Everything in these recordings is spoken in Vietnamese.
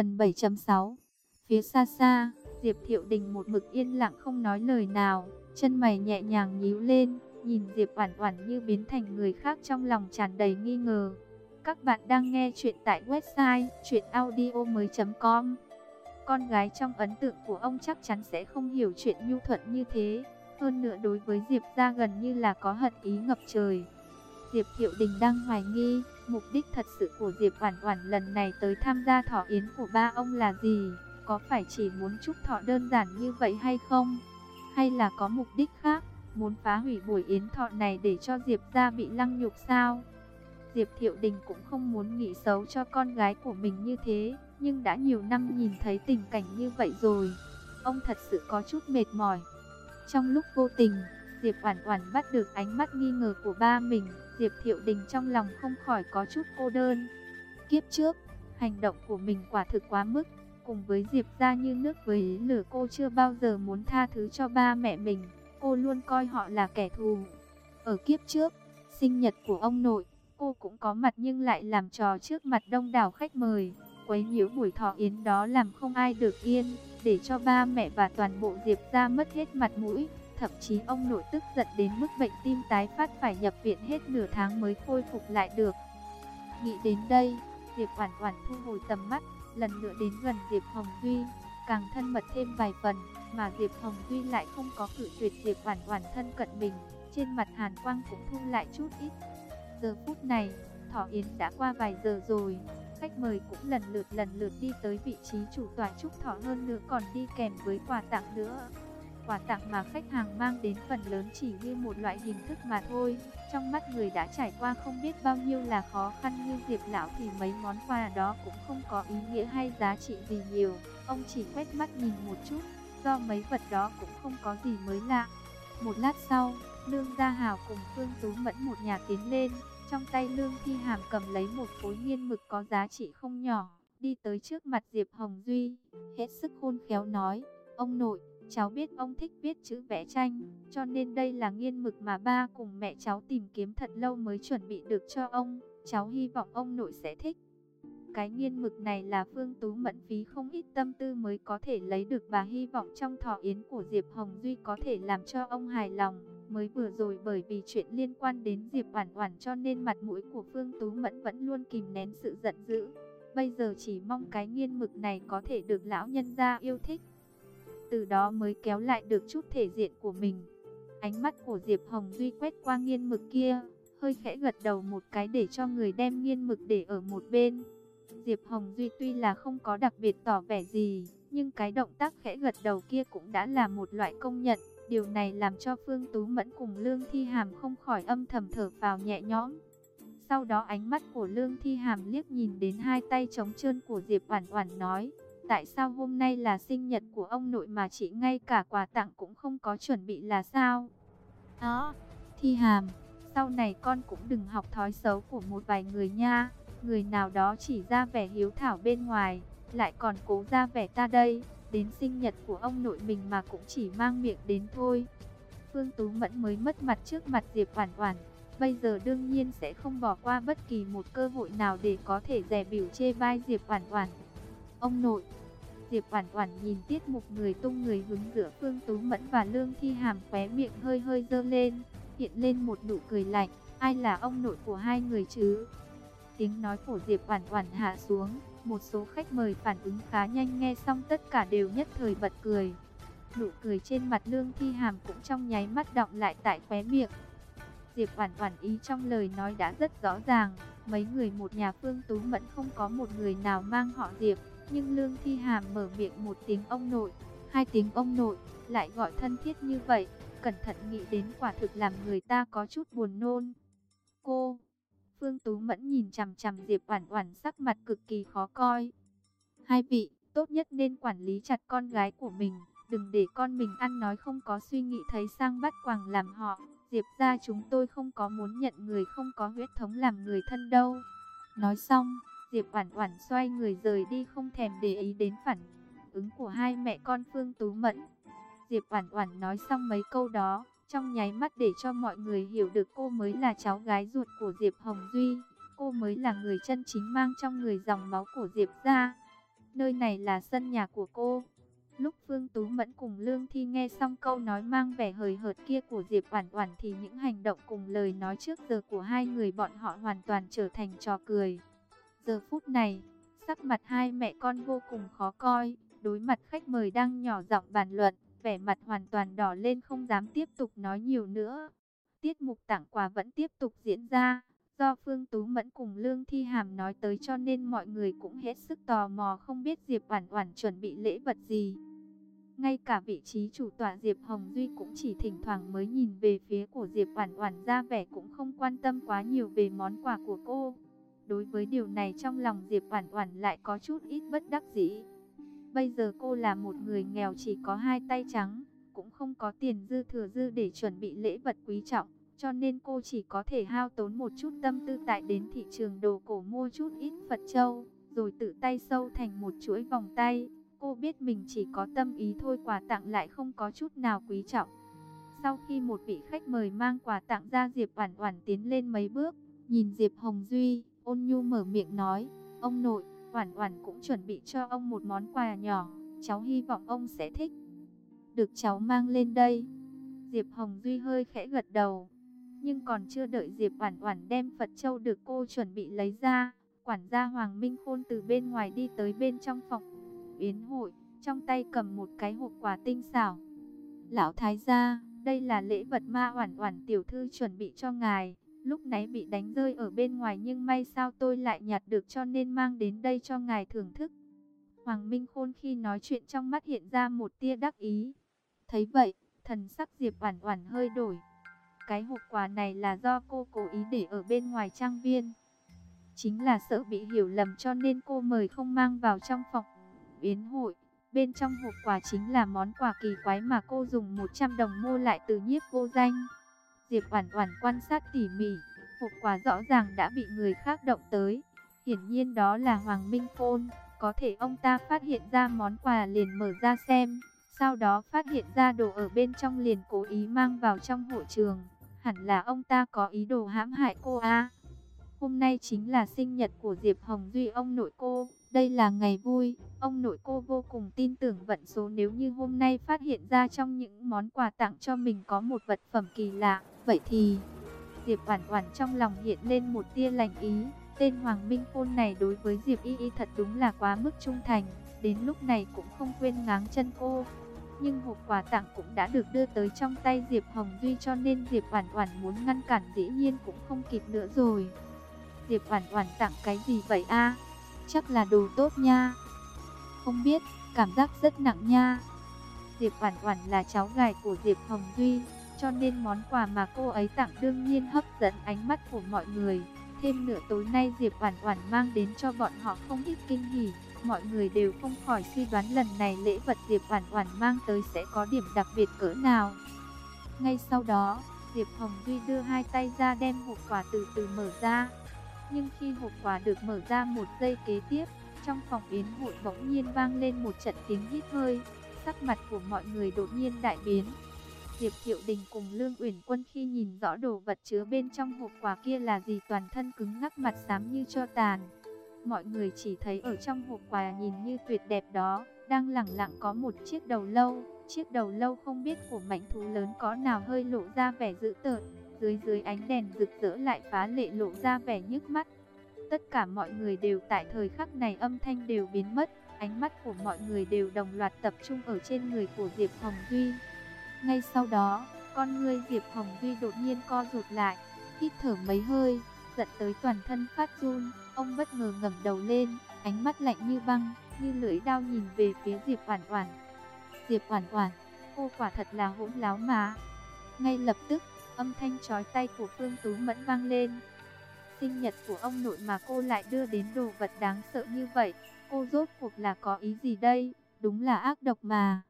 Phần 7.6 Phía xa xa, Diệp Thiệu Đình một mực yên lặng không nói lời nào, chân mày nhẹ nhàng nhíu lên, nhìn Diệp Oản Oản như biến thành người khác trong lòng tràn đầy nghi ngờ. Các bạn đang nghe chuyện tại website chuyenaudio.com Con gái trong ấn tượng của ông chắc chắn sẽ không hiểu chuyện nhu thuận như thế. Hơn nữa đối với Diệp gia gần như là có hận ý ngập trời. Diệp Thiệu Đình đang hoài nghi, mục đích thật sự của Diệp Oản Oản lần này tới tham gia thọ yến của ba ông là gì? Có phải chỉ muốn chúc thọ đơn giản như vậy hay không? Hay là có mục đích khác, muốn phá hủy buổi yến thọ này để cho Diệp gia bị lăng nhục sao? Diệp Thiệu Đình cũng không muốn nghĩ xấu cho con gái của mình như thế, nhưng đã nhiều năm nhìn thấy tình cảnh như vậy rồi, ông thật sự có chút mệt mỏi. Trong lúc vô tình, Diệp Oản Oản bắt được ánh mắt nghi ngờ của ba mình, Diệp Thiệu Đình trong lòng không khỏi có chút cô đơn. Kiếp trước, hành động của mình quả thực quá mức, cùng với Diệp gia như nước với lửa cô chưa bao giờ muốn tha thứ cho ba mẹ mình, cô luôn coi họ là kẻ thù. Ở kiếp trước, sinh nhật của ông nội, cô cũng có mặt nhưng lại làm trò trước mặt đông đảo khách mời, quấy nhiễu buổi thọ yến đó làm không ai được yên, để cho ba mẹ và toàn bộ Diệp gia mất hết mặt mũi. Thậm chí ông nội tức giận đến mức bệnh tim tái phát phải nhập viện hết nửa tháng mới khôi phục lại được. Nghĩ đến đây, Diệp Oản Oản thu hồi tầm mắt, lần nữa đến gần Diệp Hồng Duy, càng thân mật thêm vài phần, mà Diệp Hồng Duy lại không có cự tuyệt Diệp Oản Oản thân cận mình, trên mặt Hàn Quang cũng thu lại chút ít. Giờ phút này, Thỏ yến đã qua vài giờ rồi, khách mời cũng lần lượt lần lượt đi tới vị trí chủ tọa chúc thọ hơn nữa còn đi kèm với quà tặng nữa. Quà tặng mà khách hàng mang đến phần lớn chỉ như một loại hình thức mà thôi. Trong mắt người đã trải qua không biết bao nhiêu là khó khăn như Diệp Lão thì mấy món quà đó cũng không có ý nghĩa hay giá trị gì nhiều. Ông chỉ quét mắt nhìn một chút, do mấy vật đó cũng không có gì mới lạ. Một lát sau, Lương Gia Hào cùng Phương Tú Mẫn một nhà tiến lên, trong tay Lương Thi Hàm cầm lấy một khối nghiên mực có giá trị không nhỏ, đi tới trước mặt Diệp Hồng Duy, hết sức khôn khéo nói, ông nội, cháu biết ông thích viết chữ vẽ tranh, cho nên đây là nghiên mực mà ba cùng mẹ cháu tìm kiếm thật lâu mới chuẩn bị được cho ông, cháu hy vọng ông nội sẽ thích. Cái nghiên mực này là Phương Tú Mẫn phí không ít tâm tư mới có thể lấy được và hy vọng trong thọ yến của Diệp Hồng Duy có thể làm cho ông hài lòng. Mới vừa rồi bởi vì chuyện liên quan đến Diệp Oản Oản cho nên mặt mũi của Phương Tú Mẫn vẫn luôn kìm nén sự giận dữ. Bây giờ chỉ mong cái nghiên mực này có thể được lão nhân gia yêu thích. Từ đó mới kéo lại được chút thể diện của mình. Ánh mắt của Diệp Hồng Duy quét qua nghiên mực kia, hơi khẽ gật đầu một cái để cho người đem nghiên mực để ở một bên. Diệp Hồng Duy tuy là không có đặc biệt tỏ vẻ gì, nhưng cái động tác khẽ gật đầu kia cũng đã là một loại công nhận. Điều này làm cho Phương Tú Mẫn cùng Lương Thi Hàm không khỏi âm thầm thở vào nhẹ nhõm. Sau đó ánh mắt của Lương Thi Hàm liếc nhìn đến hai tay trống trơn của Diệp Oản Oản nói, tại sao hôm nay là sinh nhật của ông nội mà chị ngay cả quà tặng cũng không có chuẩn bị là sao? Đó, Thi Hàm, sau này con cũng đừng học thói xấu của một vài người nha, người nào đó chỉ ra vẻ hiếu thảo bên ngoài, lại còn cố ra vẻ ta đây đến sinh nhật của ông nội mình mà cũng chỉ mang miệng đến thôi. Phương Tú Mẫn mới mất mặt trước mặt Diệp Oản Oản, bây giờ đương nhiên sẽ không bỏ qua bất kỳ một cơ hội nào để có thể dè biểu chê bai Diệp Oản Oản. Ông nội, Diệp Oản Oản nhìn tiết mục người tung người hướng giữa Phương Tú Mẫn và Lương Thi Hàm khóe miệng hơi hơi dơ lên, hiện lên một nụ cười lạnh, ai là ông nội của hai người chứ? Tiếng nói của Diệp Oản Oản hạ xuống, một số khách mời phản ứng khá nhanh nghe xong tất cả đều nhất thời bật cười. Nụ cười trên mặt Lương Thi Hàm cũng trong nháy mắt đọng lại tại khóe miệng. Diệp Oản Oản ý trong lời nói đã rất rõ ràng, mấy người một nhà Phương Tú Mẫn không có một người nào mang họ Diệp, nhưng Lương Thi Hàm mở miệng một tiếng ông nội, hai tiếng ông nội, lại gọi thân thiết như vậy, cẩn thận nghĩ đến quả thực làm người ta có chút buồn nôn. Cô Phương Tú Mẫn nhìn chằm chằm Diệp Oản Oản sắc mặt cực kỳ khó coi. Hai vị, tốt nhất nên quản lý chặt con gái của mình, đừng để con mình ăn nói không có suy nghĩ thấy sang bắt quàng làm họ. Diệp gia chúng tôi không có muốn nhận người không có huyết thống làm người thân đâu. Nói xong, Diệp Oản Oản xoay người rời đi không thèm để ý đến phản ứng của hai mẹ con Phương Tú Mẫn. Diệp Oản Oản nói xong mấy câu đó, trong nháy mắt để cho mọi người hiểu được cô mới là cháu gái ruột của Diệp Hồng Duy, cô mới là người chân chính mang trong người dòng máu của Diệp gia. nơi này là sân nhà của cô. Lúc Phương Tú Mẫn cùng Lương Thi nghe xong câu nói mang vẻ hời hợt kia của Diệp Oản Oản thì những hành động cùng lời nói trước giờ của hai người bọn họ hoàn toàn trở thành trò cười. Giờ phút này, sắc mặt hai mẹ con vô cùng khó coi, đối mặt khách mời đang nhỏ giọng bàn luận, vẻ mặt hoàn toàn đỏ lên không dám tiếp tục nói nhiều nữa. Tiết mục tặng quà vẫn tiếp tục diễn ra, do Phương Tú Mẫn cùng Lương Thi Hàm nói tới cho nên mọi người cũng hết sức tò mò không biết Diệp Oản Oản chuẩn bị lễ vật gì. Ngay cả vị trí chủ tọa Diệp Hồng Duy cũng chỉ thỉnh thoảng mới nhìn về phía của Diệp Oản Oản ra vẻ cũng không quan tâm quá nhiều về món quà của cô. Đối với điều này trong lòng Diệp Oản Oản lại có chút ít bất đắc dĩ. Bây giờ cô là một người nghèo chỉ có hai tay trắng, cũng không có tiền dư thừa dư để chuẩn bị lễ vật quý trọng, cho nên cô chỉ có thể hao tốn một chút tâm tư tại đến thị trường đồ cổ mua chút ít Phật châu, rồi tự tay sâu thành một chuỗi vòng tay. Cô biết mình chỉ có tâm ý thôi quà tặng lại không có chút nào quý trọng. Sau khi một vị khách mời mang quà tặng ra Diệp Oản Oản tiến lên mấy bước, nhìn Diệp Hồng Duy, ôn nhu mở miệng nói, "Ông nội, Oản Oản cũng chuẩn bị cho ông một món quà nhỏ, cháu hy vọng ông sẽ thích." "Được cháu mang lên đây." Diệp Hồng Duy hơi khẽ gật đầu. Nhưng còn chưa đợi Diệp Oản Oản đem Phật châu được cô chuẩn bị lấy ra, quản gia Hoàng Minh Khôn từ bên ngoài đi tới bên trong phòng yến hội, trong tay cầm một cái hộp quà tinh xảo. "Lão thái gia, đây là lễ vật ma Oản Oản tiểu thư chuẩn bị cho ngài." Lúc nãy bị đánh rơi ở bên ngoài nhưng may sao tôi lại nhặt được cho nên mang đến đây cho ngài thưởng thức. Hoàng Minh Khôn khi nói chuyện trong mắt hiện ra một tia đắc ý. Thấy vậy, thần sắc Diệp Oản Oản hơi đổi. Cái hộp quà này là do cô cố ý để ở bên ngoài trang viên. Chính là sợ bị hiểu lầm cho nên cô mời không mang vào trong phòng yến hội. Bên trong hộp quà chính là món quà kỳ quái mà cô dùng 100 đồng mua lại từ nhiếp vô danh. Diệp Oản Oản quan sát tỉ mỉ, hộp quà rõ ràng đã bị người khác động tới. Hiển nhiên đó là Hoàng Minh Phôn, có thể ông ta phát hiện ra món quà liền mở ra xem, sau đó phát hiện ra đồ ở bên trong liền cố ý mang vào trong hội trường, hẳn là ông ta có ý đồ hãm hại cô a. Hôm nay chính là sinh nhật của Diệp Hồng Duy ông nội cô, đây là ngày vui, ông nội cô vô cùng tin tưởng vận số nếu như hôm nay phát hiện ra trong những món quà tặng cho mình có một vật phẩm kỳ lạ, vậy thì... Diệp Oản Oản trong lòng hiện lên một tia lành ý, tên Hoàng Minh Phôn này đối với Diệp Y Y thật đúng là quá mức trung thành, đến lúc này cũng không quên ngáng chân cô. Nhưng hộp quà tặng cũng đã được đưa tới trong tay Diệp Hồng Duy cho nên Diệp Oản Oản muốn ngăn cản dĩ nhiên cũng không kịp nữa rồi. Diệp Oản Oản tặng cái gì vậy a? chắc là đồ tốt nha. Không biết, cảm giác rất nặng nha. Diệp Oản Oản là cháu gái của Diệp Hồng Duy, cho nên món quà mà cô ấy tặng đương nhiên hấp dẫn ánh mắt của mọi người. Thêm nữa tối nay Diệp Oản Oản mang đến cho bọn họ không ít kinh hỉ, mọi người đều không khỏi suy đoán lần này lễ vật Diệp Oản Oản mang tới sẽ có điểm đặc biệt cỡ nào. Ngay sau đó, Diệp Hồng Duy đưa hai tay ra đem hộp quà từ từ mở ra. Nhưng khi hộp quà được mở ra một giây kế tiếp, trong phòng yến hội bỗng nhiên vang lên một trận tiếng hít hơi, sắc mặt của mọi người đột nhiên đại biến. Diệp Thiệu Đình cùng Lương Uyển Quân khi nhìn rõ đồ vật chứa bên trong hộp quà kia là gì toàn thân cứng ngắc mặt xám như cho tàn. Mọi người chỉ thấy ở trong hộp quà nhìn như tuyệt đẹp đó, đang lẳng lặng có một chiếc đầu lâu. Chiếc đầu lâu không biết của mảnh thú lớn có nào hơi lộ ra vẻ dữ tợn, dưới dưới ánh đèn rực rỡ lại phá lệ lộ ra vẻ nhức mắt. Tất cả mọi người đều tại thời khắc này âm thanh đều biến mất, ánh mắt của mọi người đều đồng loạt tập trung ở trên người của Diệp Hồng Duy. Ngay sau đó, con ngươi Diệp Hồng Duy đột nhiên co rụt lại, hít thở mấy hơi, giận tới toàn thân phát run, ông bất ngờ ngẩng đầu lên, ánh mắt lạnh như băng, như lưỡi dao nhìn về phía Diệp Oản Oản. Diệp Oản Oản, cô quả thật là hỗn láo mà. Ngay lập tức, Âm thanh chói tay của Phương Tú Mẫn vang lên. Sinh nhật của ông nội mà cô lại đưa đến đồ vật đáng sợ như vậy. Cô rốt cuộc là có ý gì đây? Đúng là ác độc mà.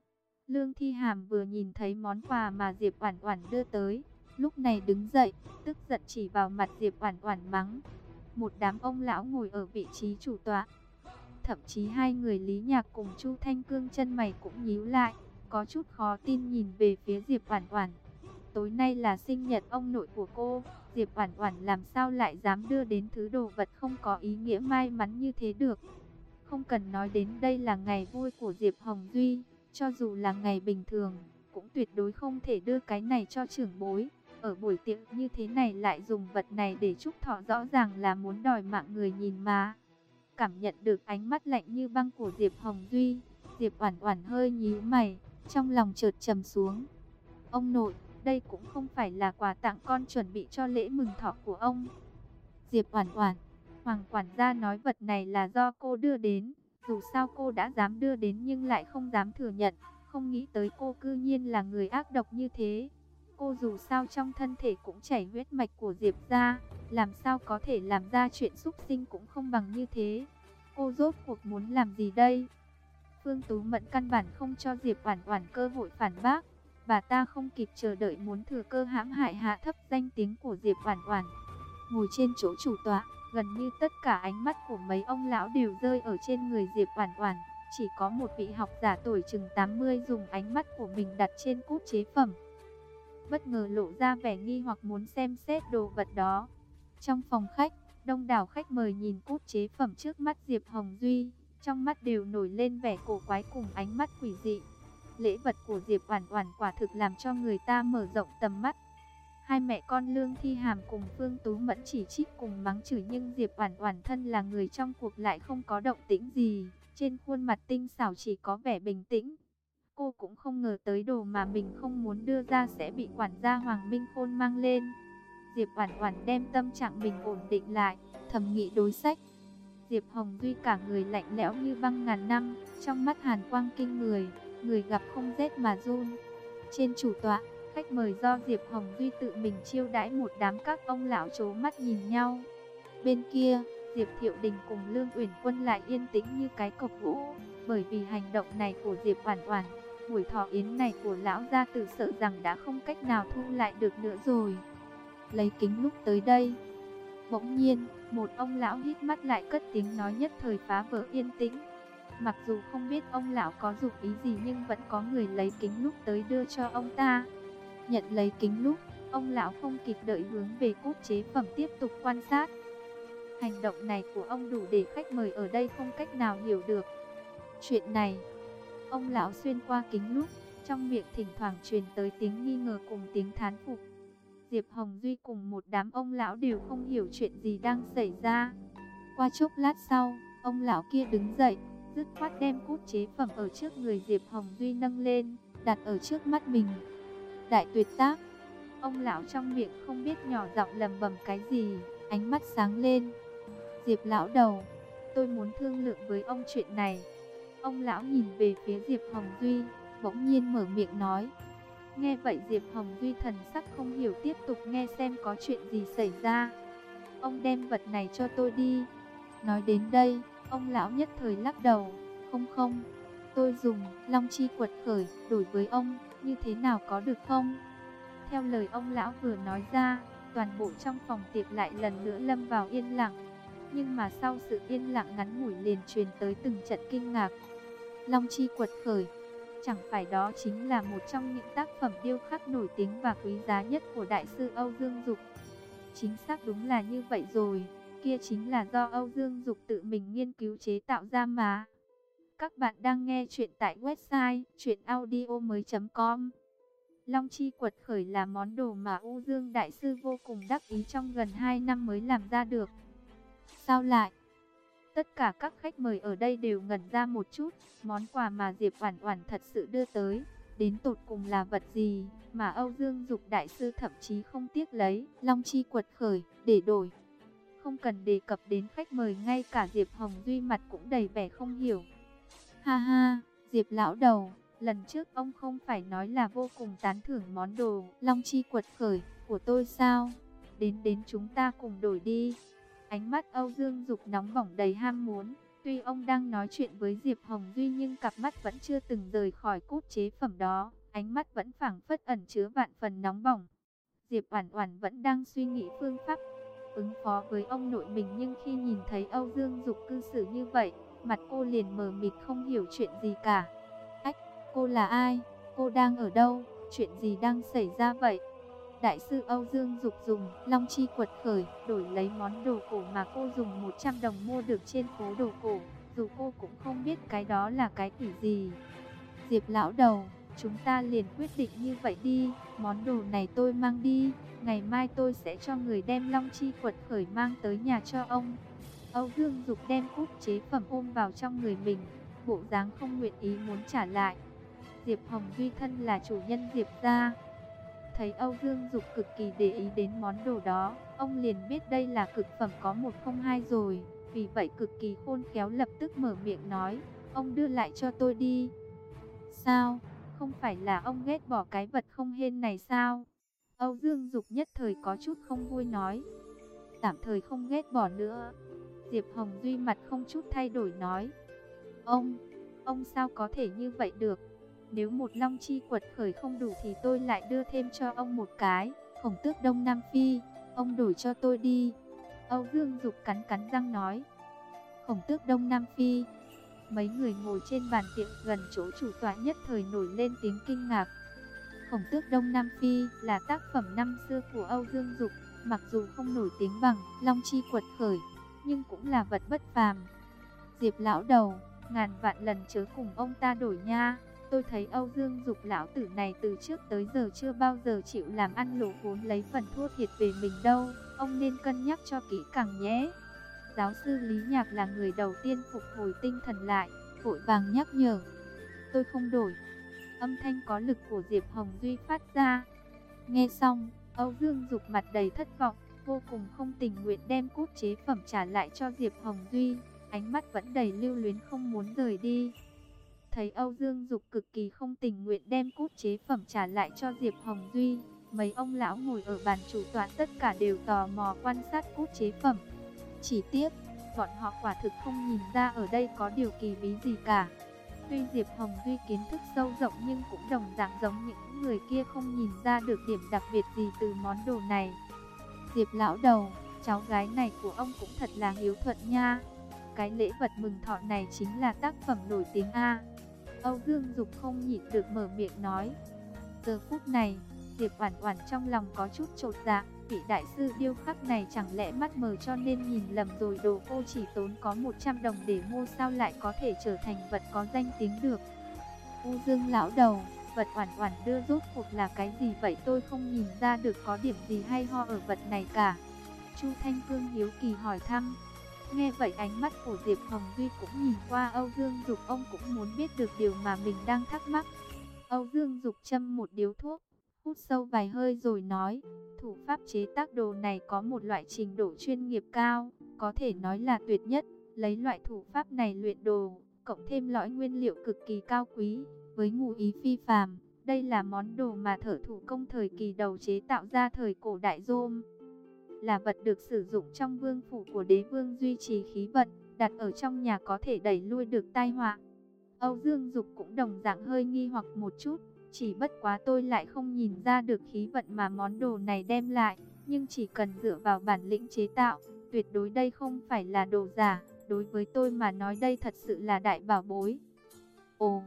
Lương Thi Hàm vừa nhìn thấy món quà mà Diệp Oản Oản đưa tới, lúc này đứng dậy, tức giận chỉ vào mặt Diệp Oản Oản mắng. Một đám ông lão ngồi ở vị trí chủ tọa. Thậm chí hai người Lý Nhạc cùng Chu Thanh Cương chân mày cũng nhíu lại, có chút khó tin nhìn về phía Diệp Oản Oản. Tối nay là sinh nhật ông nội của cô, Diệp Oản Oản làm sao lại dám đưa đến thứ đồ vật không có ý nghĩa may mắn như thế được. Không cần nói đến đây là ngày vui của Diệp Hồng Duy, cho dù là ngày bình thường, cũng tuyệt đối không thể đưa cái này cho trưởng bối. Ở buổi tiệc như thế này lại dùng vật này để chúc thọ rõ ràng là muốn đòi mạng người nhìn mà. Cảm nhận được ánh mắt lạnh như băng của Diệp Hồng Duy, Diệp Oản Oản hơi nhíu mày, trong lòng chợt trầm xuống. Ông nội, đây cũng không phải là quà tặng con chuẩn bị cho lễ mừng thọ của ông. Diệp Oản Oản, Hoàng quản gia nói vật này là do cô đưa đến, dù sao cô đã dám đưa đến nhưng lại không dám thừa nhận, không nghĩ tới cô cư nhiên là người ác độc như thế. Cô dù sao trong thân thể cũng chảy huyết mạch của Diệp gia, làm sao có thể làm ra chuyện xúc sinh cũng không bằng như thế. Cô rốt cuộc muốn làm gì đây? Phương Tú Mẫn căn bản không cho Diệp Oản Oản cơ hội phản bác, bà ta không kịp chờ đợi muốn thừa cơ hãm hại hạ thấp danh tiếng của Diệp Oản Oản. Ngồi trên chỗ chủ tọa, gần như tất cả ánh mắt của mấy ông lão đều rơi ở trên người Diệp Oản Oản, chỉ có một vị học giả tuổi chừng 80 dùng ánh mắt của mình đặt trên cút chế phẩm. Bất ngờ lộ ra vẻ nghi hoặc muốn xem xét đồ vật đó. Trong phòng khách, đông đảo khách mời nhìn cút chế phẩm trước mắt Diệp Hồng Duy, trong mắt đều nổi lên vẻ cổ quái cùng ánh mắt quỷ dị. Lễ vật của Diệp Oản Oản quả thực làm cho người ta mở rộng tầm mắt. Hai mẹ con Lương Thi Hàm cùng Phương Tú Mẫn chỉ trích cùng mắng chửi nhưng Diệp Oản Oản thân là người trong cuộc lại không có động tĩnh gì, trên khuôn mặt tinh xảo chỉ có vẻ bình tĩnh. Cô cũng không ngờ tới đồ mà mình không muốn đưa ra sẽ bị quản gia Hoàng Minh Khôn mang lên. Diệp Oản Oản đem tâm trạng mình ổn định lại, thầm nghĩ đối sách. Diệp Hồng Duy cả người lạnh lẽo như băng ngàn năm, trong mắt hàn quang kinh người, người gặp không rét mà run. Trên chủ tọa, khách mời do Diệp Hồng Duy tự mình chiêu đãi một đám các ông lão chố mắt nhìn nhau. Bên kia, Diệp Thiệu Đình cùng Lương Uyển Quân lại yên tĩnh như cái cọc gỗ, bởi vì hành động này của Diệp Hoàn Hoàn, buổi thọ yến này của lão gia tử sợ rằng đã không cách nào thu lại được nữa rồi. Lấy kính lúc tới đây, bỗng nhiên, một ông lão hít mắt lại cất tiếng nói nhất thời phá vỡ yên tĩnh. Mặc dù không biết ông lão có dụng ý gì nhưng vẫn có người lấy kính lúc tới đưa cho ông ta. Nhận lấy kính lúc, ông lão không kịp đợi hướng về cốt chế phẩm tiếp tục quan sát. Hành động này của ông đủ để khách mời ở đây không cách nào hiểu được. Chuyện này, ông lão xuyên qua kính lúc, trong miệng thỉnh thoảng truyền tới tiếng nghi ngờ cùng tiếng thán phục. Diệp Hồng Duy cùng một đám ông lão đều không hiểu chuyện gì đang xảy ra. Qua chốc lát sau, ông lão kia đứng dậy, dứt khoát đem cút chế phẩm ở trước người Diệp Hồng Duy nâng lên, đặt ở trước mắt mình. Đại tuyệt tác, ông lão trong miệng không biết nhỏ giọng lầm bầm cái gì, ánh mắt sáng lên. Diệp lão đầu, tôi muốn thương lượng với ông chuyện này. Ông lão nhìn về phía Diệp Hồng Duy, bỗng nhiên mở miệng nói. Nghe vậy Diệp Hồng Duy thần sắc không hiểu tiếp tục nghe xem có chuyện gì xảy ra. Ông đem vật này cho tôi đi. Nói đến đây, ông lão nhất thời lắc đầu. Không không, tôi dùng long chi quật khởi đổi với ông, như thế nào có được không? Theo lời ông lão vừa nói ra, toàn bộ trong phòng tiệc lại lần nữa lâm vào yên lặng. Nhưng mà sau sự yên lặng ngắn ngủi liền truyền tới từng trận kinh ngạc. Long chi quật khởi Chẳng phải đó chính là một trong những tác phẩm điêu khắc nổi tiếng và quý giá nhất của Đại sư Âu Dương Dục. Chính xác đúng là như vậy rồi, kia chính là do Âu Dương Dục tự mình nghiên cứu chế tạo ra mà. Các bạn đang nghe chuyện tại website chuyenaudio.com Long chi quật khởi là món đồ mà U Dương Đại sư vô cùng đắc ý trong gần 2 năm mới làm ra được. Sao lại? Tất cả các khách mời ở đây đều ngẩn ra một chút, món quà mà Diệp Oản Oản thật sự đưa tới, đến tột cùng là vật gì mà Âu Dương Dục đại sư thậm chí không tiếc lấy Long chi quật khởi để đổi. Không cần đề cập đến khách mời, ngay cả Diệp Hồng Duy mặt cũng đầy vẻ không hiểu. Ha ha, Diệp lão đầu, lần trước ông không phải nói là vô cùng tán thưởng món đồ Long chi quật khởi của tôi sao? Đến đến chúng ta cùng đổi đi. Ánh mắt Âu Dương Dục nóng bỏng đầy ham muốn. Tuy ông đang nói chuyện với Diệp Hồng Duy nhưng cặp mắt vẫn chưa từng rời khỏi cốt chế phẩm đó. Ánh mắt vẫn phảng phất ẩn chứa vạn phần nóng bỏng. Diệp Oản Oản vẫn đang suy nghĩ phương pháp ứng phó với ông nội mình nhưng khi nhìn thấy Âu Dương Dục cư xử như vậy, mặt cô liền mờ mịt không hiểu chuyện gì cả. Ách, cô là ai? Cô đang ở đâu? Chuyện gì đang xảy ra vậy? Đại sư Âu Dương Dục dùng Long Chi quật khởi đổi lấy món đồ cổ mà cô dùng 100 đồng mua được trên phố đồ cổ, dù cô cũng không biết cái đó là cái quỷ gì. Diệp lão đầu, chúng ta liền quyết định như vậy đi, món đồ này tôi mang đi, ngày mai tôi sẽ cho người đem long chi quật khởi mang tới nhà cho ông. Âu Dương Dục đem cúp chế phẩm ôm vào trong người mình, bộ dáng không nguyện ý muốn trả lại. Diệp Hồng Duy thân là chủ nhân Diệp gia. Thấy Âu Dương Dục cực kỳ để ý đến món đồ đó, ông liền biết đây là cực phẩm có một không hai rồi. Vì vậy cực kỳ khôn khéo lập tức mở miệng nói, ông đưa lại cho tôi đi. Sao? Không phải là ông ghét bỏ cái vật không hên này sao? Âu Dương Dục nhất thời có chút không vui nói. Tạm thời không ghét bỏ nữa. Diệp Hồng Duy mặt không chút thay đổi nói. Ông, ông sao có thể như vậy được? Nếu một long chi quật khởi không đủ thì tôi lại đưa thêm cho ông một cái. Khổng tước Đông Nam Phi, ông đổi cho tôi đi. Âu Dương Dục cắn cắn răng nói. Khổng tước Đông Nam Phi. Mấy người ngồi trên bàn tiệm gần chỗ chủ tọa nhất thời nổi lên tiếng kinh ngạc. Khổng tước Đông Nam Phi là tác phẩm năm xưa của Âu Dương Dục, mặc dù không nổi tiếng bằng Long Chi quật khởi, nhưng cũng là vật bất phàm. Diệp lão đầu, ngàn vạn lần chớ cùng ông ta đổi nha. Tôi thấy Âu Dương Dục lão tử này từ trước tới giờ chưa bao giờ chịu làm ăn lỗ vốn lấy phần thua thiệt về mình đâu. Ông nên cân nhắc cho kỹ càng nhé. Giáo sư Lý Nhạc là người đầu tiên phục hồi tinh thần lại, vội vàng nhắc nhở. Tôi không đổi. Âm thanh có lực của Diệp Hồng Duy phát ra. Nghe xong, Âu Dương Dục mặt đầy thất vọng, vô cùng không tình nguyện đem cúp chế phẩm trả lại cho Diệp Hồng Duy, ánh mắt vẫn đầy lưu luyến không muốn rời đi. Thấy Âu Dương Dục cực kỳ không tình nguyện đem cút chế phẩm trả lại cho Diệp Hồng Duy, mấy ông lão ngồi ở bàn chủ tọa tất cả đều tò mò quan sát cút chế phẩm. Chỉ tiếc, bọn họ quả thực không nhìn ra ở đây có điều kỳ bí gì cả. Tuy Diệp Hồng Duy kiến thức sâu rộng nhưng cũng đồng dạng giống những người kia không nhìn ra được điểm đặc biệt gì từ món đồ này. Diệp lão đầu, cháu gái này của ông cũng thật là hiếu thuận nha. Cái lễ vật mừng thọ này chính là tác phẩm nổi tiếng A. Âu Dương Dục không nhịn được mở miệng nói. Giờ phút này, Diệp Oản Oản trong lòng có chút chột dạ, vị đại sư điêu khắc này chẳng lẽ mắt mờ cho nên nhìn lầm rồi đồ cô chỉ tốn có 100 đồng để mua sao lại có thể trở thành vật có danh tiếng được. U Dương lão đầu, vật Oản Oản đưa rốt cuộc là cái gì vậy tôi không nhìn ra được có điểm gì hay ho ở vật này cả. Chu Thanh Phương hiếu kỳ hỏi thăm. Nghe vậy ánh mắt của Diệp Hồng Duy cũng nhìn qua Âu Dương Dục ông cũng muốn biết được điều mà mình đang thắc mắc. Âu Dương Dục châm một điếu thuốc, hút sâu vài hơi rồi nói, thủ pháp chế tác đồ này có một loại trình độ chuyên nghiệp cao, có thể nói là tuyệt nhất, lấy loại thủ pháp này luyện đồ, cộng thêm lõi nguyên liệu cực kỳ cao quý, với ngụ ý phi phàm, đây là món đồ mà thợ thủ công thời kỳ đầu chế tạo ra thời cổ đại Rome là vật được sử dụng trong vương phủ của đế vương duy trì khí vận, đặt ở trong nhà có thể đẩy lui được tai họa. Âu Dương Dục cũng đồng dạng hơi nghi hoặc một chút, chỉ bất quá tôi lại không nhìn ra được khí vận mà món đồ này đem lại, nhưng chỉ cần dựa vào bản lĩnh chế tạo, tuyệt đối đây không phải là đồ giả, đối với tôi mà nói đây thật sự là đại bảo bối. Ồ,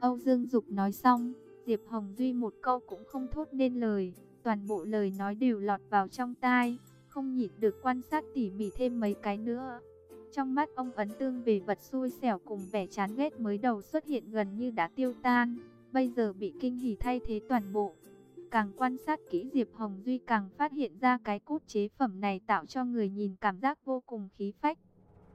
Âu Dương Dục nói xong, Diệp Hồng Duy một câu cũng không thốt nên lời, toàn bộ lời nói đều lọt vào trong tai không nhịn được quan sát tỉ mỉ thêm mấy cái nữa. Trong mắt ông ấn tương về vật xui xẻo cùng vẻ chán ghét mới đầu xuất hiện gần như đã tiêu tan, bây giờ bị kinh hỉ thay thế toàn bộ. Càng quan sát kỹ Diệp Hồng Duy càng phát hiện ra cái cốt chế phẩm này tạo cho người nhìn cảm giác vô cùng khí phách.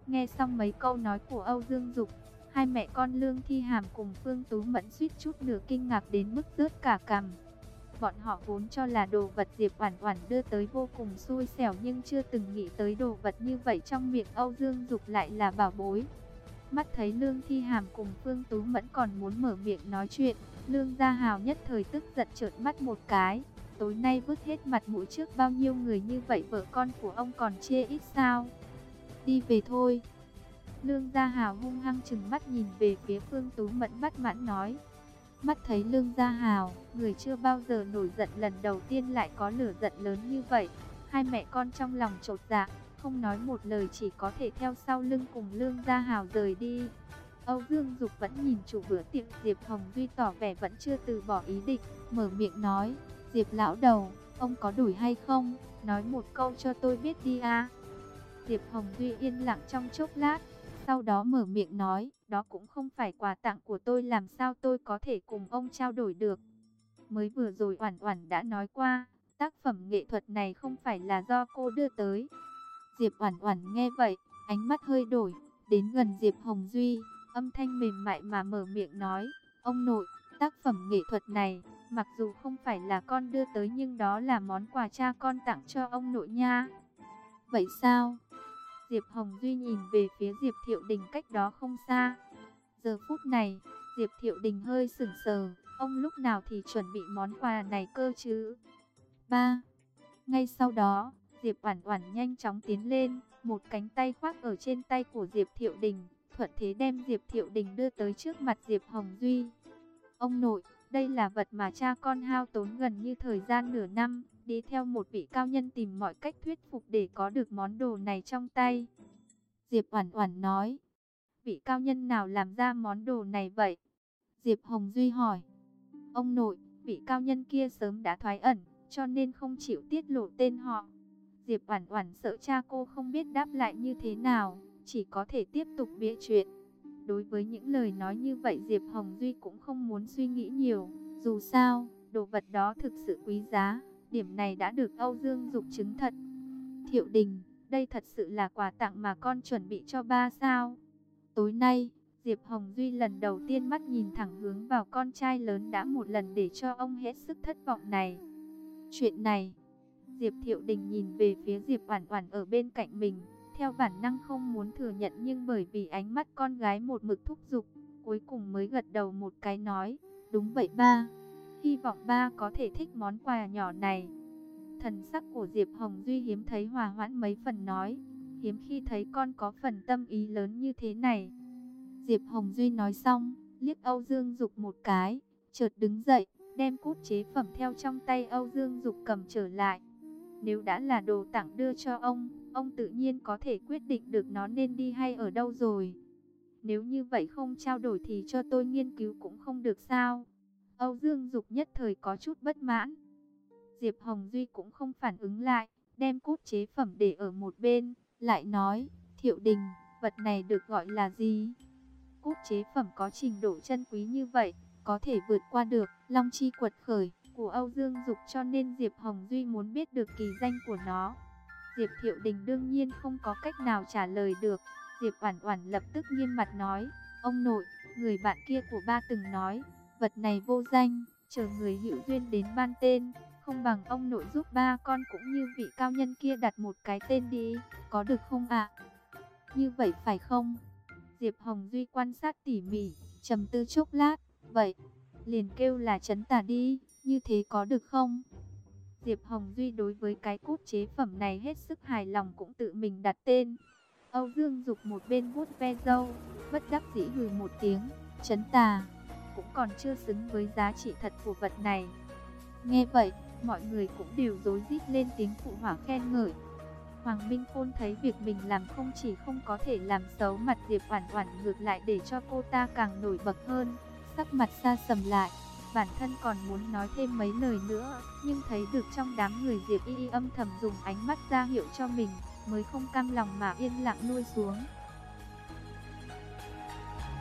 Nghe xong mấy câu nói của Âu Dương Dục, hai mẹ con Lương Thi Hàm cùng Phương Tú Mẫn suýt chút nửa kinh ngạc đến mức rớt cả cằm. Bọn họ vốn cho là đồ vật Diệp Oản Oản đưa tới vô cùng xui xẻo nhưng chưa từng nghĩ tới đồ vật như vậy trong miệng Âu Dương Dục lại là bảo bối. Mắt thấy Lương Thi Hàm cùng Phương Tú Mẫn còn muốn mở miệng nói chuyện, Lương Gia Hào nhất thời tức giận trợn mắt một cái. Tối nay vứt hết mặt mũi trước bao nhiêu người như vậy vợ con của ông còn chê ít sao? Đi về thôi. Lương Gia Hào hung hăng chừng mắt nhìn về phía Phương Tú Mẫn bắt mãn nói. Mắt thấy Lương Gia Hào, người chưa bao giờ nổi giận lần đầu tiên lại có lửa giận lớn như vậy. Hai mẹ con trong lòng trột dạ, không nói một lời chỉ có thể theo sau lưng cùng Lương Gia Hào rời đi. Âu Dương Dục vẫn nhìn chủ bữa tiệm Diệp Hồng Duy tỏ vẻ vẫn chưa từ bỏ ý định, mở miệng nói, Diệp lão đầu, ông có đuổi hay không? Nói một câu cho tôi biết đi a. Diệp Hồng Duy yên lặng trong chốc lát, sau đó mở miệng nói, đó cũng không phải quà tặng của tôi làm sao tôi có thể cùng ông trao đổi được. Mới vừa rồi Oản Oản đã nói qua, tác phẩm nghệ thuật này không phải là do cô đưa tới. Diệp Oản Oản nghe vậy, ánh mắt hơi đổi, đến gần Diệp Hồng Duy, âm thanh mềm mại mà mở miệng nói, "Ông nội, tác phẩm nghệ thuật này, mặc dù không phải là con đưa tới nhưng đó là món quà cha con tặng cho ông nội nha." "Vậy sao?" Diệp Hồng Duy nhìn về phía Diệp Thiệu Đình cách đó không xa. Giờ phút này, Diệp Thiệu Đình hơi sững sờ, ông lúc nào thì chuẩn bị món quà này cơ chứ? Ba. Ngay sau đó, Diệp Oản Oản nhanh chóng tiến lên, một cánh tay khoác ở trên tay của Diệp Thiệu Đình, thuận thế đem Diệp Thiệu Đình đưa tới trước mặt Diệp Hồng Duy. Ông nội, đây là vật mà cha con hao tốn gần như thời gian nửa năm, đi theo một vị cao nhân tìm mọi cách thuyết phục để có được món đồ này trong tay. Diệp Oản Oản nói, vị cao nhân nào làm ra món đồ này vậy? Diệp Hồng Duy hỏi. Ông nội, vị cao nhân kia sớm đã thoái ẩn, cho nên không chịu tiết lộ tên họ. Diệp Oản Oản sợ cha cô không biết đáp lại như thế nào, chỉ có thể tiếp tục bịa chuyện. Đối với những lời nói như vậy Diệp Hồng Duy cũng không muốn suy nghĩ nhiều, dù sao, đồ vật đó thực sự quý giá, điểm này đã được Âu Dương Dục chứng thật. Thiệu Đình, đây thật sự là quà tặng mà con chuẩn bị cho ba sao? Tối nay, Diệp Hồng Duy lần đầu tiên mắt nhìn thẳng hướng vào con trai lớn đã một lần để cho ông hết sức thất vọng này. Chuyện này, Diệp Thiệu Đình nhìn về phía Diệp Oản Oản ở bên cạnh mình, theo bản năng không muốn thừa nhận nhưng bởi vì ánh mắt con gái một mực thúc giục, cuối cùng mới gật đầu một cái nói, đúng vậy ba, hy vọng ba có thể thích món quà nhỏ này. Thần sắc của Diệp Hồng Duy hiếm thấy hòa hoãn mấy phần nói, hiếm khi thấy con có phần tâm ý lớn như thế này. Diệp Hồng Duy nói xong, liếc Âu Dương Dục một cái, chợt đứng dậy, đem cút chế phẩm theo trong tay Âu Dương Dục cầm trở lại. Nếu đã là đồ tặng đưa cho ông, ông tự nhiên có thể quyết định được nó nên đi hay ở đâu rồi. Nếu như vậy không trao đổi thì cho tôi nghiên cứu cũng không được sao. Âu Dương Dục nhất thời có chút bất mãn. Diệp Hồng Duy cũng không phản ứng lại, đem cút chế phẩm để ở một bên, lại nói, Thiệu Đình, vật này được gọi là gì? Cút chế phẩm có trình độ chân quý như vậy, có thể vượt qua được Long Chi quật khởi của Âu Dương Dục cho nên Diệp Hồng Duy muốn biết được kỳ danh của nó. Diệp Thiệu Đình đương nhiên không có cách nào trả lời được. Diệp Oản Oản lập tức nghiêm mặt nói, "Ông nội, người bạn kia của ba từng nói, vật này vô danh, chờ người hữu duyên đến ban tên, không bằng ông nội giúp ba con cũng như vị cao nhân kia đặt một cái tên đi, có được không ạ?" Như vậy phải không? Diệp Hồng Duy quan sát tỉ mỉ, trầm tư chốc lát, vậy, liền kêu là chấn tà đi, như thế có được không? Diệp Hồng Duy đối với cái cút chế phẩm này hết sức hài lòng cũng tự mình đặt tên. Âu Dương Dục một bên vuốt ve dâu, bất đắc dĩ hừ một tiếng, chấn tà, cũng còn chưa xứng với giá trị thật của vật này. Nghe vậy, mọi người cũng đều rối rít lên tiếng phụ hỏa khen ngợi. Hoàng Minh Khôn thấy việc mình làm không chỉ không có thể làm xấu mặt Diệp Oản Oản ngược lại để cho cô ta càng nổi bật hơn, sắc mặt xa sầm lại. Bản thân còn muốn nói thêm mấy lời nữa, nhưng thấy được trong đám người Diệp Y Y âm thầm dùng ánh mắt ra hiệu cho mình, mới không cam lòng mà yên lặng nuôi xuống.